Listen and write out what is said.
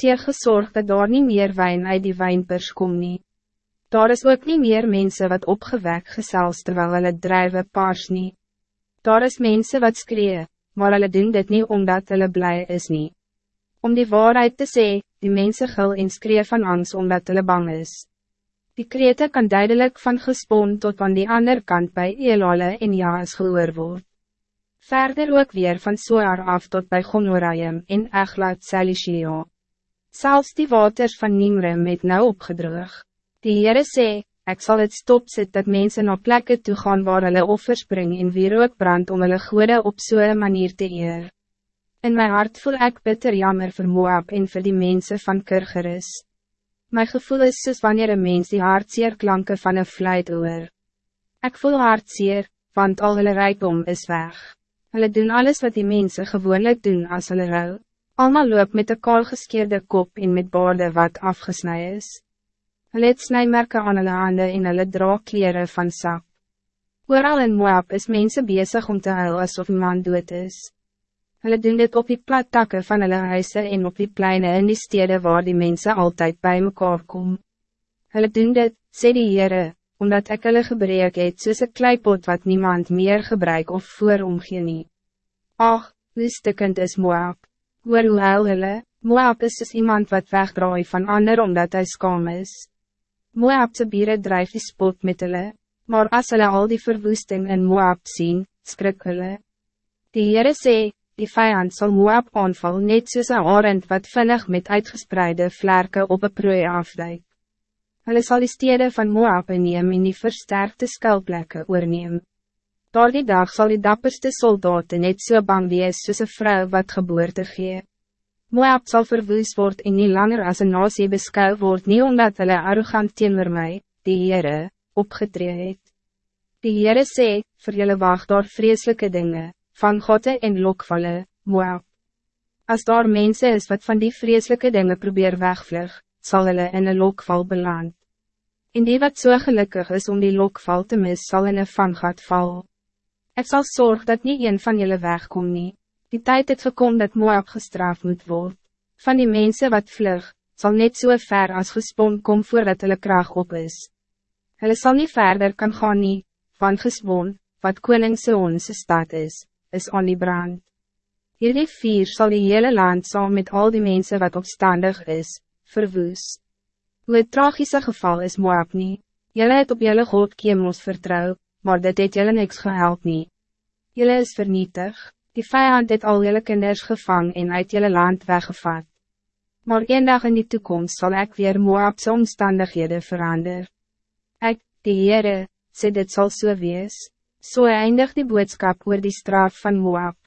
teer gezorgd dat daar niet meer wijn uit die wijnpers kom nie. Daar is ook niet meer mensen wat opgewek gesels terwijl hulle drijven paars nie. Daar is mensen wat skree, maar hulle doen dit niet omdat hulle blij is nie. Om die waarheid te zeggen, die mensen gil en skree van angst omdat hulle bang is. Die krete kan duidelijk van gespoon tot van die andere kant bij Elale en Jaas gehoor word. Verder ook weer van Soar af tot bij Gonorayim en Eglat Selishio. Zelfs die waters van Nimrem het nou opgedroog. Die Heere sê, ek sal het stopzet dat mensen naar plekken toe gaan waar hulle offers bring en weer ook brand om hulle goede op zo'n manier te eer. In mijn hart voel ik bitter jammer voor Moab en voor die mensen van Kirgeris. Mijn gevoel is soos wanneer een mens die hartseer klanken van een fluit oor. Ik voel hartseer, want al hulle rijkdom is weg. Hulle doen alles wat die mensen gewoonlijk doen als hulle rouw. Almal loop met een kaal geskeerde kop en met baarde wat afgesnij is. Hulle het snijmerken aan hulle hande en hulle dra kleren van sap. Ooral in Moab is mensen bezig om te huil alsof iemand dood is. Hulle doen dit op die plattakke van hulle huise en op die pleine in die stede waar die mensen altijd bij mekaar kom. Hulle doen dit, sê die Heere, omdat ek hulle gebreek het soos een kleipot wat niemand meer gebruik of voor omgee nie. Ach, hoe stikkend is Moab. Hoor hoe huil hulle, Moab is soos iemand wat wegdraai van ander omdat hij skam is. Moabse bieren drijf die spot met hulle, maar as hulle al die verwoesting in Moab zien, skrik hulle. Die Heere sê, die vijand zal Moab aanval net soos een arend wat vinnig met uitgespreide vlerken op een prooi afduik. Hulle sal die stede van Moab neem en die versterkte skuilplekke oorneem. Door die dag zal die dapperste soldaten net so bang wees soos een vrou wat geboorte gee. Moab zal verwoes word en nie langer as een nasie beskou word nie omdat hulle arrogant teenoor my, die Heere, opgetree het. Die Heere sê, vir julle wacht daar vreselijke dingen van gotte en lokvallen, Moab. Als daar mensen is wat van die vreselijke dingen probeer wegvlug, zal hulle in een lokval beland. En die wat zo so gelukkig is om die lokval te mis, zal in een vangat val. Ik zal zorgen dat niet een van jullie wegkom nie. Die tijd het gekom dat Moab gestraft moet worden. Van die mensen wat vlug, zal net zo so ver als gespon kom voordat hulle kraag op is. Hulle zal niet verder kan gaan nie, van gespon, wat koningse onze stad is is aan die brand. Hierdie vier zal die hele land saam met al die mensen wat opstandig is, verwoes. Hoe tragische geval is Moab nie, jylle het op jylle God Kemos vertrouw, maar dit het jylle niks gehelp nie. Jylle is vernietig, die vijand het al jylle kinders gevang en uit jylle land weggevat. Maar een dag in die toekomst zal ik weer Moabse omstandighede verander. Ik, die Heere, sê dit zal so wees. So eindig die boodskap oor die straf van Moab.